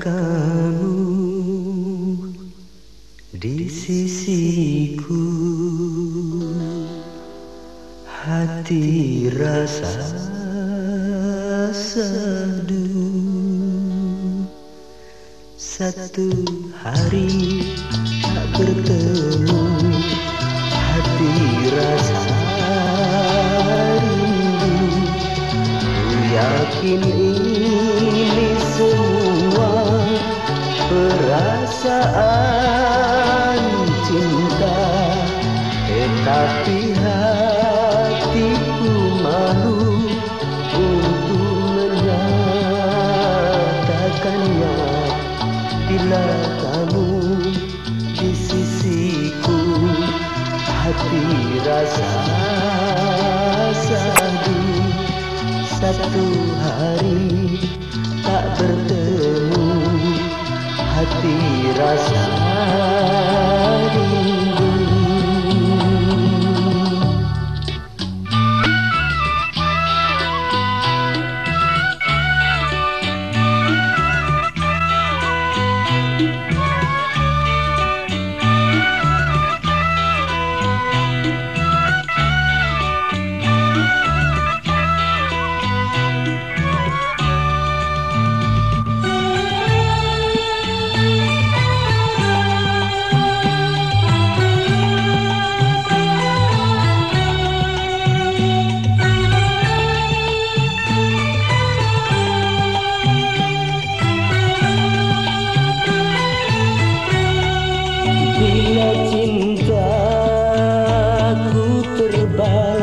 kamu di sisiku. Hati rasa seduh. Satu hari tak bertemu. Hati rasa rindu. Ku yakin hati rasa sadu. Satu hari tak bertemu hati rasa goodbye.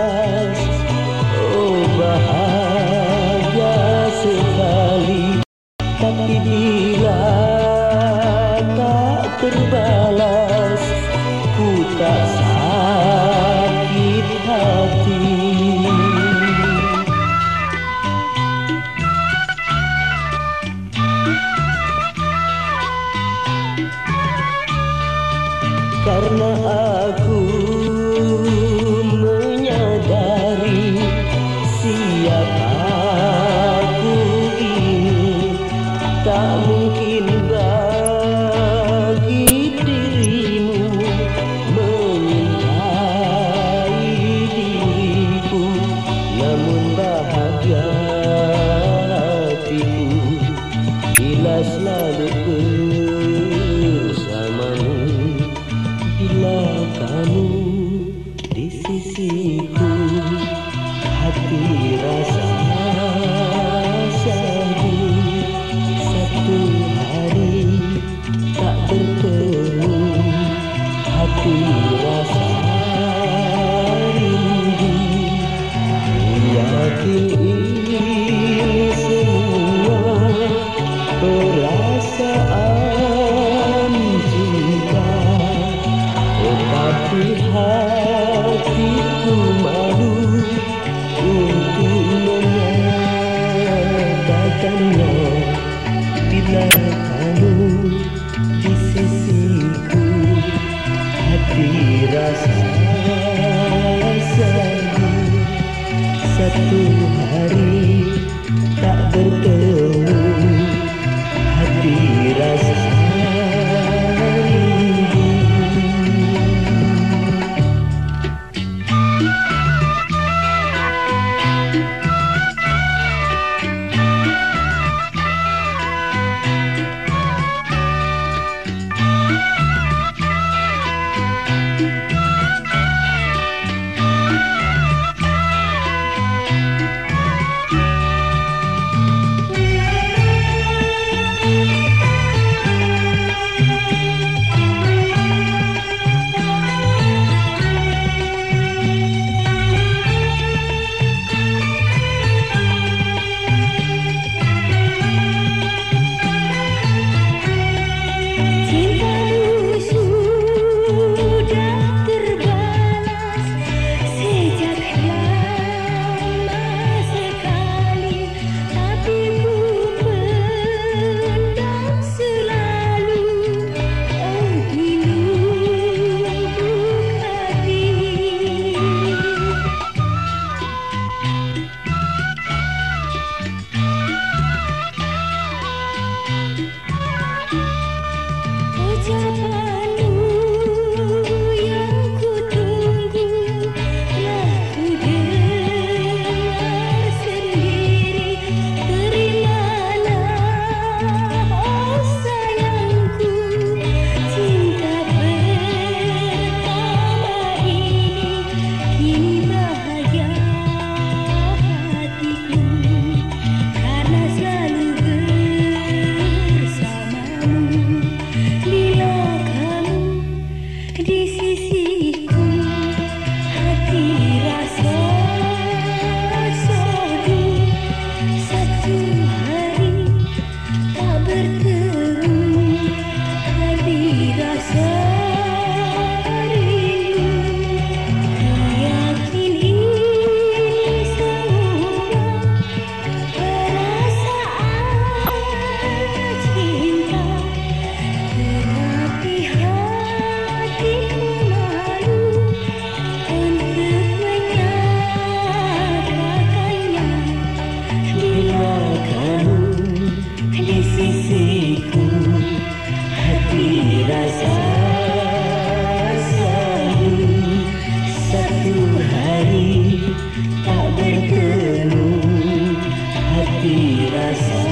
Hati rasa